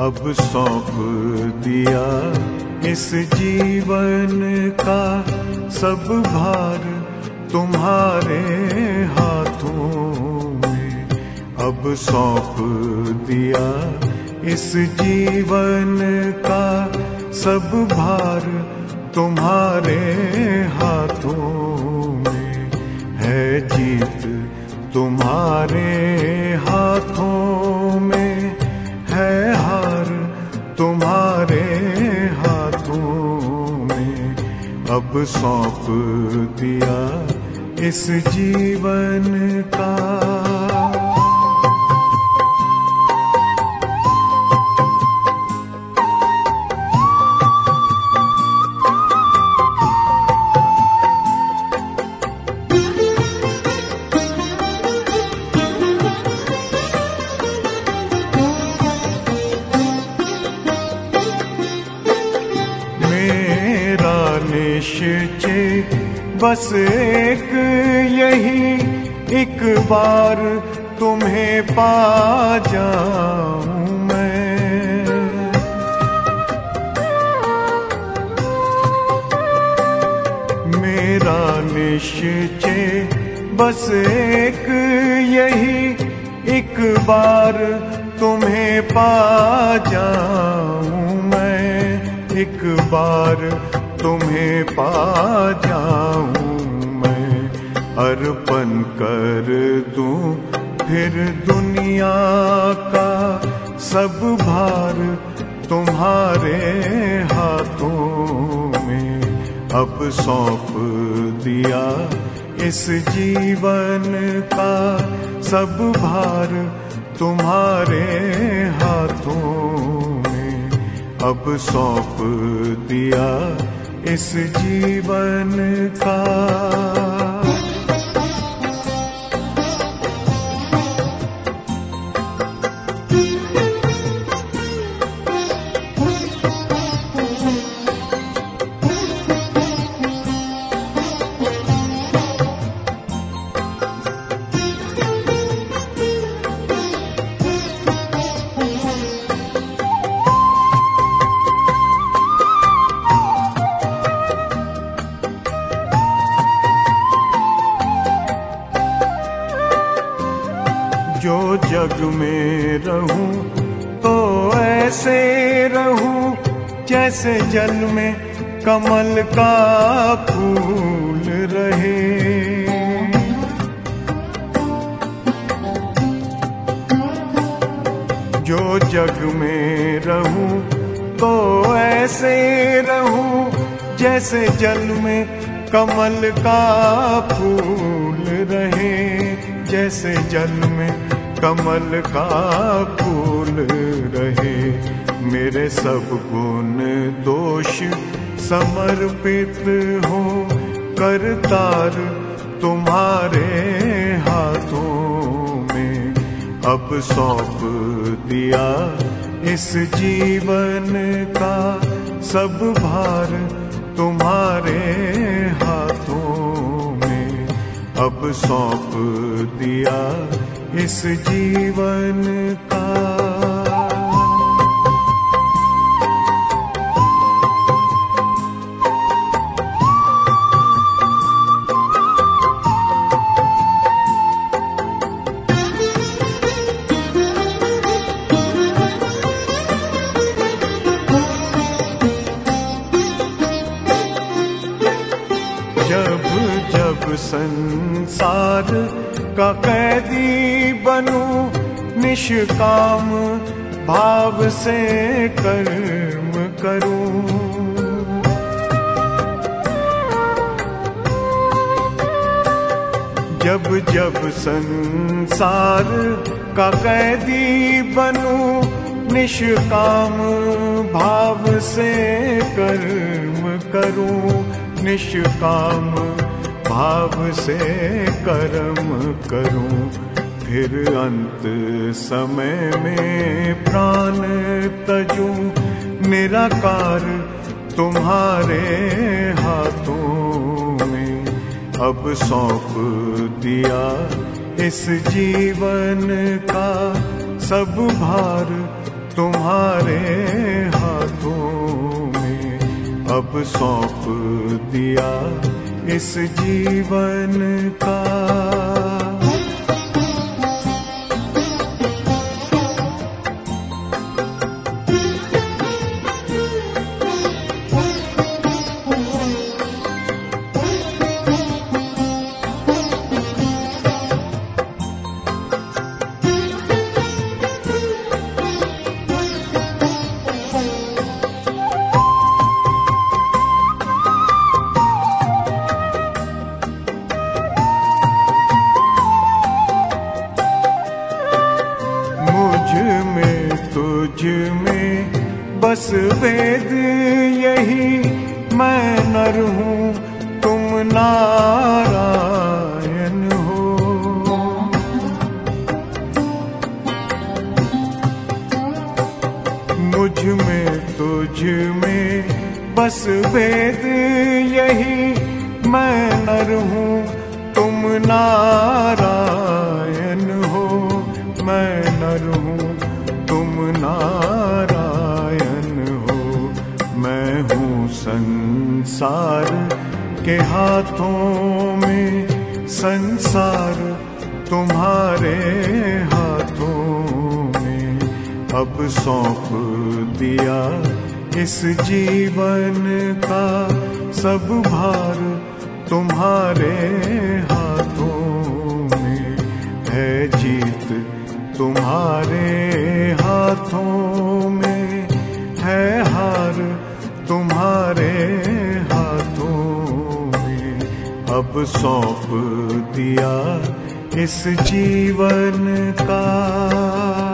अब सौंप दिया इस जीवन का सब भार तुम्हारे हाथों में। अब सौंप दिया इस जीवन का सब भार तुम्हारे हाथों में। है जीत तुम्हारे अब सौंप दिया इस जीवन का। निश्चय बस एक यही, एक बार तुम्हें पा जाऊँ मैं। मेरा निश्चय बस एक यही, एक बार तुम्हें पा जाऊँ मैं। एक बार तुम्हें पा जाऊँ मैं, अर्पण कर दूँ फिर दुनिया का सब भार तुम्हारे हाथों में। अब सौंप दिया इस जीवन का सब भार तुम्हारे हाथों में। अब सौंप दिया इस जीवन का। ऐसे रहूँ जैसे जल में कमल का फूल रहे। जो जग में रहूँ तो ऐसे रहूँ, जैसे जल में कमल का फूल रहे, जैसे जल में कमल का फूल मेरे सब गुण दोष समर्पित हो करतार तुम्हारे हाथों में। अब सौंप दिया इस जीवन का सब भार तुम्हारे हाथों में। अब सौंप दिया इस जीवन का का कैदी बनू, निष्काम भाव से कर्म करूँ। जब जब संसार का कैदी बनू, निष्काम भाव से कर्म करूँ, निष्काम भाव से कर्म करूँ, फिर अंत समय में प्राण तजूं। निराकार तुम्हारे हाथों में। अब सौंप दिया इस जीवन का, सब भार तुम्हारे हाथों में। अब सौंप दिया इस जीवन का। बस वेद यही मैं नर हूँ, तुम नारायण हो। मुझमें, तुझ में बस वेद यही मैं नर हूँ, तुम नारायण हूँ संसार के हाथों में संसार तुम्हारे हाथों में। अब सौंप दिया इस जीवन का सब भार तुम्हारे हाथों में। है जीत तुम्हारे हाथों में, है हार तुम्हारे हाथों में अब सौंप दिया इस जीवन का।